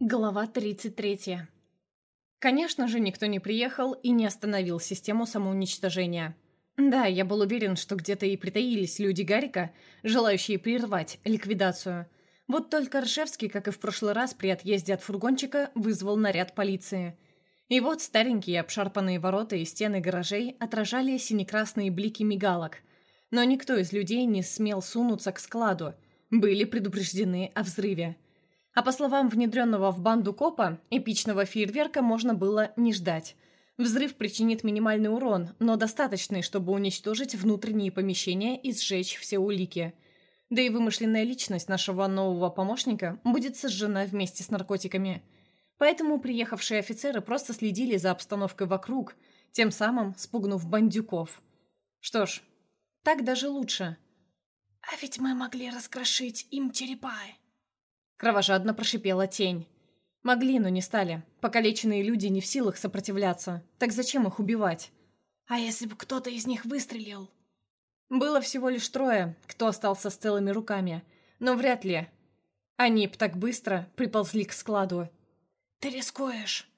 Глава 33. Конечно же, никто не приехал и не остановил систему самоуничтожения. Да, я был уверен, что где-то и притаились люди Гарика, желающие прервать ликвидацию. Вот только Ржевский, как и в прошлый раз при отъезде от фургончика, вызвал наряд полиции. И вот старенькие обшарпанные ворота и стены гаражей отражали синекрасные блики мигалок. Но никто из людей не смел сунуться к складу. Были предупреждены о взрыве. А по словам внедренного в банду копа, эпичного фейерверка можно было не ждать. Взрыв причинит минимальный урон, но достаточный, чтобы уничтожить внутренние помещения и сжечь все улики. Да и вымышленная личность нашего нового помощника будет сожжена вместе с наркотиками. Поэтому приехавшие офицеры просто следили за обстановкой вокруг, тем самым спугнув бандюков. Что ж, так даже лучше. «А ведь мы могли раскрошить им черепа», Кровожадно прошипела тень. Могли, но не стали. Покалеченные люди не в силах сопротивляться. Так зачем их убивать? А если бы кто-то из них выстрелил? Было всего лишь трое, кто остался с целыми руками. Но вряд ли. Они б так быстро приползли к складу. Ты рискуешь.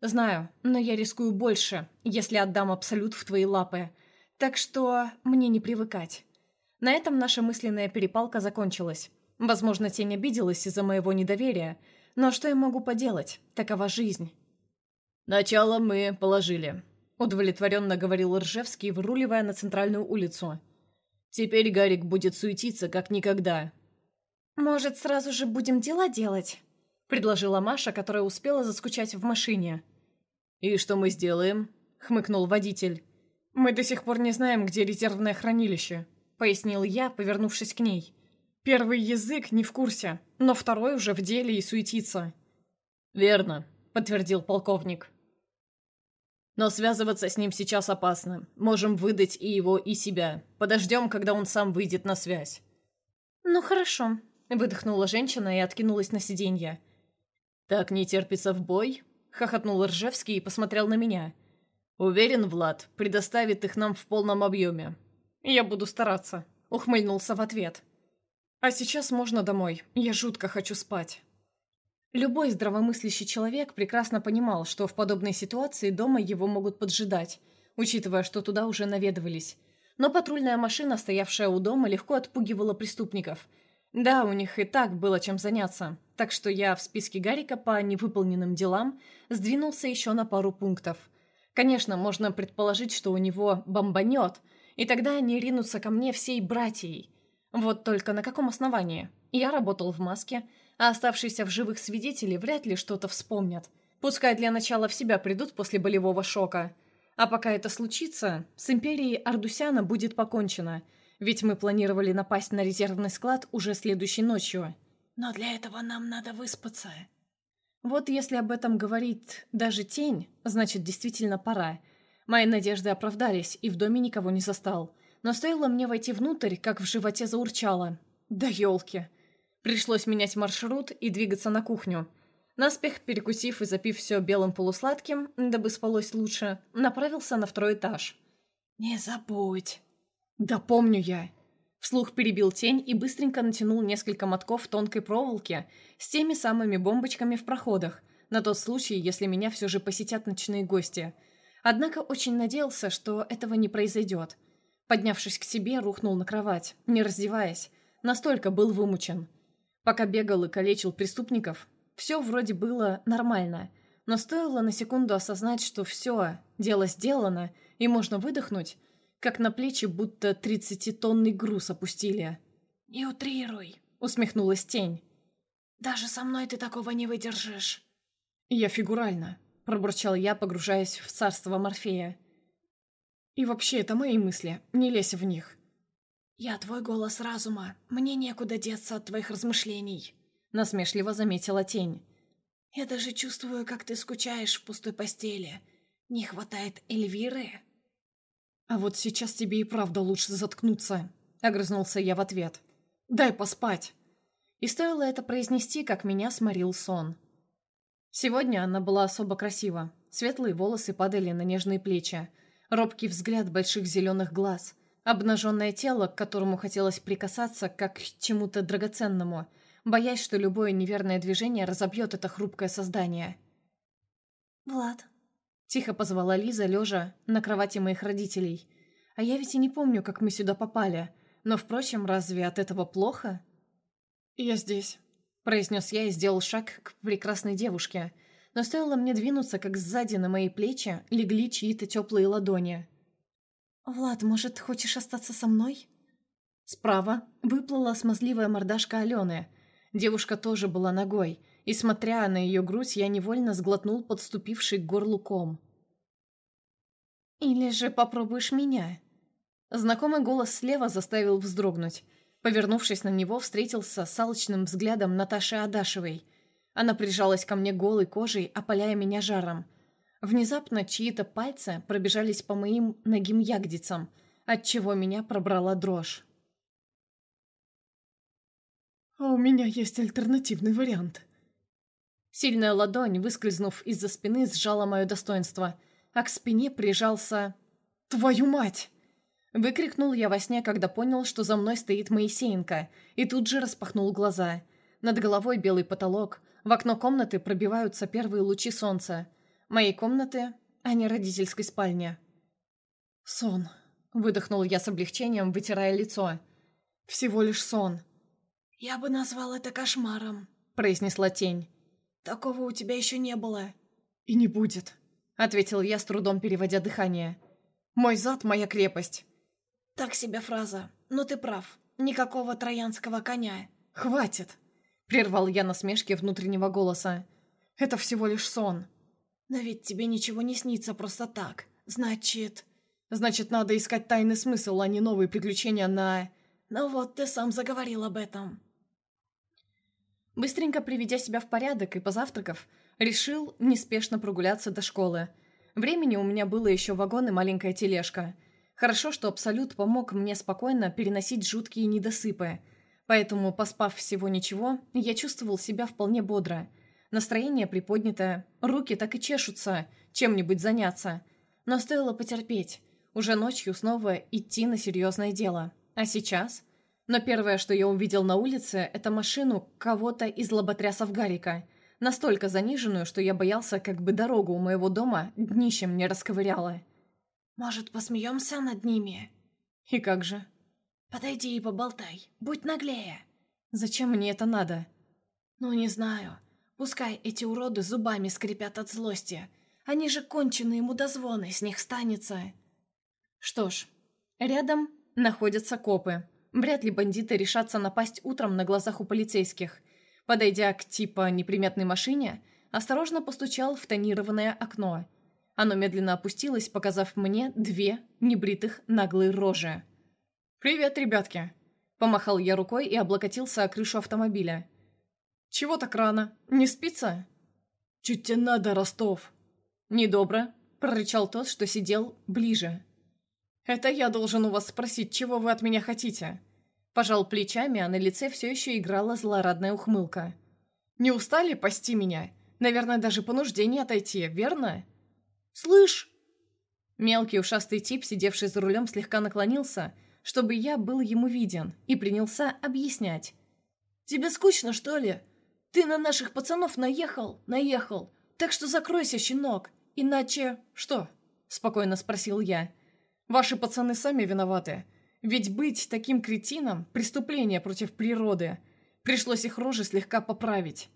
Знаю, но я рискую больше, если отдам Абсолют в твои лапы. Так что мне не привыкать. На этом наша мысленная перепалка закончилась. Возможно, тень обиделась из-за моего недоверия, но что я могу поделать? Такова жизнь. «Начало мы положили», — удовлетворенно говорил Ржевский, выруливая на центральную улицу. «Теперь Гарик будет суетиться, как никогда». «Может, сразу же будем дела делать?» — предложила Маша, которая успела заскучать в машине. «И что мы сделаем?» — хмыкнул водитель. «Мы до сих пор не знаем, где резервное хранилище», — пояснил я, повернувшись к ней. Первый язык не в курсе, но второй уже в деле и суетится. «Верно», — подтвердил полковник. «Но связываться с ним сейчас опасно. Можем выдать и его, и себя. Подождем, когда он сам выйдет на связь». «Ну хорошо», — выдохнула женщина и откинулась на сиденье. «Так не терпится в бой?» — хохотнул Ржевский и посмотрел на меня. «Уверен, Влад предоставит их нам в полном объеме». «Я буду стараться», — ухмыльнулся в ответ. А сейчас можно домой. Я жутко хочу спать. Любой здравомыслящий человек прекрасно понимал, что в подобной ситуации дома его могут поджидать, учитывая, что туда уже наведывались. Но патрульная машина, стоявшая у дома, легко отпугивала преступников. Да, у них и так было чем заняться, так что я в списке Гарика по невыполненным делам сдвинулся еще на пару пунктов. Конечно, можно предположить, что у него бомбанет, и тогда они ринутся ко мне всей братьей – вот только на каком основании? Я работал в маске, а оставшиеся в живых свидетели вряд ли что-то вспомнят. Пускай для начала в себя придут после болевого шока. А пока это случится, с империей Ардусяна будет покончено, ведь мы планировали напасть на резервный склад уже следующей ночью. Но для этого нам надо выспаться. Вот если об этом говорит даже тень, значит, действительно пора. Мои надежды оправдались, и в доме никого не застал но стоило мне войти внутрь, как в животе заурчало. Да елки. Пришлось менять маршрут и двигаться на кухню. Наспех, перекусив и запив все белым полусладким, дабы спалось лучше, направился на второй этаж. «Не забудь!» «Да помню я!» Вслух перебил тень и быстренько натянул несколько мотков тонкой проволоки с теми самыми бомбочками в проходах, на тот случай, если меня все же посетят ночные гости. Однако очень надеялся, что этого не произойдет – Поднявшись к себе, рухнул на кровать, не раздеваясь. Настолько был вымучен. Пока бегал и калечил преступников, все вроде было нормально. Но стоило на секунду осознать, что все, дело сделано, и можно выдохнуть, как на плечи будто тридцатитонный груз опустили. «Не утрируй», — усмехнулась тень. «Даже со мной ты такого не выдержишь». «Я фигурально», — пробурчал я, погружаясь в царство Морфея. И вообще, это мои мысли, не лезь в них. «Я твой голос разума, мне некуда деться от твоих размышлений», — насмешливо заметила тень. «Я даже чувствую, как ты скучаешь в пустой постели. Не хватает Эльвиры?» «А вот сейчас тебе и правда лучше заткнуться», — огрызнулся я в ответ. «Дай поспать». И стоило это произнести, как меня сморил сон. Сегодня она была особо красива. Светлые волосы падали на нежные плечи, робкий взгляд больших зеленых глаз, обнаженное тело, к которому хотелось прикасаться, как к чему-то драгоценному, боясь, что любое неверное движение разобьет это хрупкое создание. «Влад», — тихо позвала Лиза, лежа на кровати моих родителей. «А я ведь и не помню, как мы сюда попали. Но, впрочем, разве от этого плохо?» «Я здесь», — произнес я и сделал шаг к прекрасной девушке. Но стоило мне двинуться, как сзади на мои плечи легли чьи-то теплые ладони. «Влад, может, хочешь остаться со мной?» Справа выплыла смазливая мордашка Алены. Девушка тоже была ногой, и, смотря на ее грудь, я невольно сглотнул подступивший к горлу ком. «Или же попробуешь меня?» Знакомый голос слева заставил вздрогнуть. Повернувшись на него, встретился с алчным взглядом Наташи Адашевой. Она прижалась ко мне голой кожей, опаляя меня жаром. Внезапно чьи-то пальцы пробежались по моим ногим ягодицам, отчего меня пробрала дрожь. «А у меня есть альтернативный вариант». Сильная ладонь, выскользнув из-за спины, сжала мое достоинство, а к спине прижался... «Твою мать!» Выкрикнул я во сне, когда понял, что за мной стоит Моисеенко, и тут же распахнул глаза. Над головой белый потолок, в окно комнаты пробиваются первые лучи солнца. Моей комнаты, а не родительской спальни. «Сон», — выдохнул я с облегчением, вытирая лицо. «Всего лишь сон». «Я бы назвал это кошмаром», — произнесла тень. «Такого у тебя еще не было». «И не будет», — ответил я, с трудом переводя дыхание. «Мой зад — моя крепость». «Так себе фраза, но ты прав. Никакого троянского коня». «Хватит!» — прервал я насмешки внутреннего голоса. «Это всего лишь сон». «Но ведь тебе ничего не снится просто так. Значит...» «Значит, надо искать тайный смысл, а не новые приключения на...» «Ну вот, ты сам заговорил об этом». Быстренько приведя себя в порядок и позавтракав, решил неспешно прогуляться до школы. Времени у меня было еще вагон и маленькая тележка. Хорошо, что Абсолют помог мне спокойно переносить жуткие недосыпы. Поэтому, поспав всего ничего, я чувствовал себя вполне бодро – Настроение приподнятое, руки так и чешутся, чем-нибудь заняться. Но стоило потерпеть. Уже ночью снова идти на серьезное дело. А сейчас? Но первое, что я увидел на улице, это машину кого-то из лоботрясов Гарика. Настолько заниженную, что я боялся, как бы дорогу у моего дома днищем не расковыряла. «Может, посмеемся над ними?» «И как же?» «Подойди и поболтай. Будь наглее». «Зачем мне это надо?» «Ну, не знаю. Пускай эти уроды зубами скрипят от злости. Они же конченые мудозвоны, с них станется. Что ж, рядом находятся копы. Вряд ли бандиты решатся напасть утром на глазах у полицейских. Подойдя к типа неприметной машине, осторожно постучал в тонированное окно. Оно медленно опустилось, показав мне две небритых наглые рожи. «Привет, ребятки!» Помахал я рукой и облокотился о крышу автомобиля. «Чего так рано? Не спится?» «Чуть тебе надо, Ростов!» «Недобро», — прорычал тот, что сидел ближе. «Это я должен у вас спросить, чего вы от меня хотите?» Пожал плечами, а на лице все еще играла злорадная ухмылка. «Не устали пасти меня? Наверное, даже понуждение отойти, верно?» «Слышь!» Мелкий ушастый тип, сидевший за рулем, слегка наклонился, чтобы я был ему виден, и принялся объяснять. «Тебе скучно, что ли? Ты на наших пацанов наехал, наехал. Так что закройся, щенок. Иначе... Что? Спокойно спросил я. Ваши пацаны сами виноваты. Ведь быть таким кретином – преступление против природы. Пришлось их рожи слегка поправить.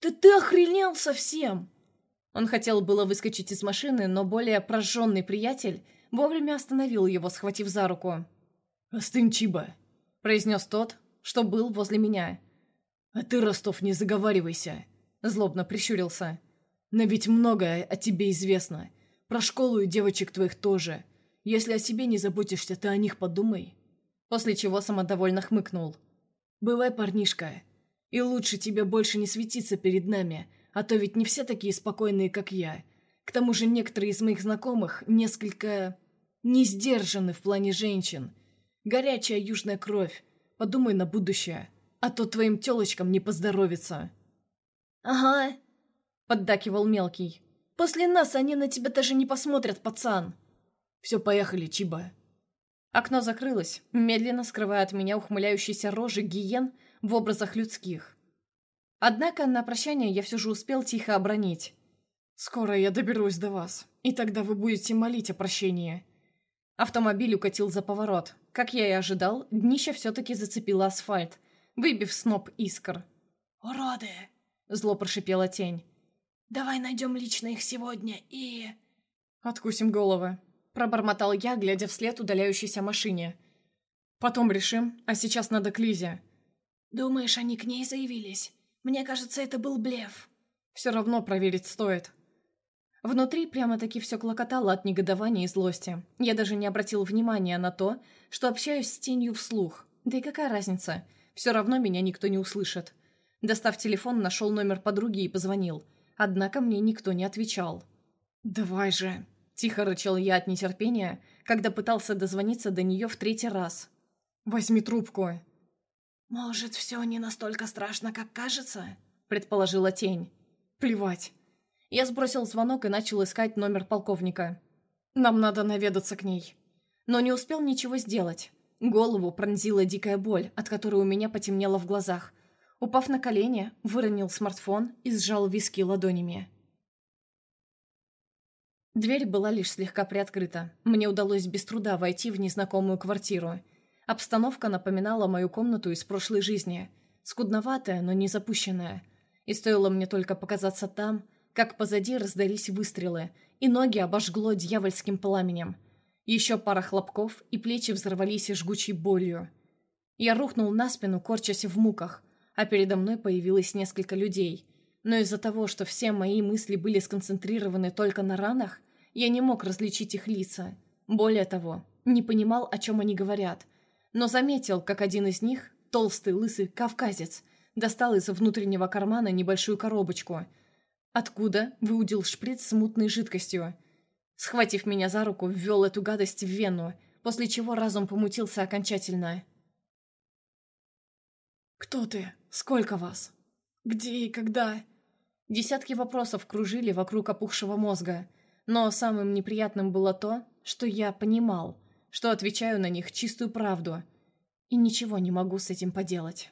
«Да ты охренел совсем!» Он хотел было выскочить из машины, но более прожженный приятель вовремя остановил его, схватив за руку. «Остынь, Чиба!» – произнес тот, что был возле меня – «А ты, Ростов, не заговаривайся!» Злобно прищурился. «Но ведь многое о тебе известно. Про школу и девочек твоих тоже. Если о себе не заботишься, ты о них подумай». После чего самодовольно хмыкнул. «Бывай, парнишка. И лучше тебе больше не светиться перед нами, а то ведь не все такие спокойные, как я. К тому же некоторые из моих знакомых несколько... не сдержаны в плане женщин. Горячая южная кровь. Подумай на будущее а то твоим тёлочкам не поздоровится». «Ага», — поддакивал мелкий. «После нас они на тебя даже не посмотрят, пацан». «Все, поехали, Чиба». Окно закрылось, медленно скрывая от меня ухмыляющиеся рожи гиен, в образах людских. Однако на прощание я все же успел тихо обронить. «Скоро я доберусь до вас, и тогда вы будете молить о прощении». Автомобиль укатил за поворот. Как я и ожидал, днище все-таки зацепило асфальт, выбив сноп искр. «Уроды!» — зло прошипела тень. «Давай найдем лично их сегодня и...» «Откусим головы», — пробормотал я, глядя вслед удаляющейся машине. «Потом решим, а сейчас надо к Лизе». «Думаешь, они к ней заявились? Мне кажется, это был блеф». «Все равно проверить стоит». Внутри прямо-таки все клокотало от негодования и злости. Я даже не обратил внимания на то, что общаюсь с тенью вслух. Да и какая разница? Все равно меня никто не услышит. Достав телефон, нашел номер подруги и позвонил. Однако мне никто не отвечал. «Давай же!» – тихо рычал я от нетерпения, когда пытался дозвониться до нее в третий раз. «Возьми трубку!» «Может, все не настолько страшно, как кажется?» – предположила тень. «Плевать!» Я сбросил звонок и начал искать номер полковника. «Нам надо наведаться к ней». Но не успел ничего сделать. Голову пронзила дикая боль, от которой у меня потемнело в глазах. Упав на колени, выронил смартфон и сжал виски ладонями. Дверь была лишь слегка приоткрыта. Мне удалось без труда войти в незнакомую квартиру. Обстановка напоминала мою комнату из прошлой жизни. Скудноватая, но не запущенная. И стоило мне только показаться там, как позади раздались выстрелы, и ноги обожгло дьявольским пламенем. Еще пара хлопков, и плечи взорвались жгучей болью. Я рухнул на спину, корчась в муках, а передо мной появилось несколько людей. Но из-за того, что все мои мысли были сконцентрированы только на ранах, я не мог различить их лица. Более того, не понимал, о чем они говорят. Но заметил, как один из них, толстый, лысый кавказец, достал из внутреннего кармана небольшую коробочку – Откуда выудил шприц с мутной жидкостью? Схватив меня за руку, ввел эту гадость в вену, после чего разум помутился окончательно. «Кто ты? Сколько вас? Где и когда?» Десятки вопросов кружили вокруг опухшего мозга, но самым неприятным было то, что я понимал, что отвечаю на них чистую правду, и ничего не могу с этим поделать.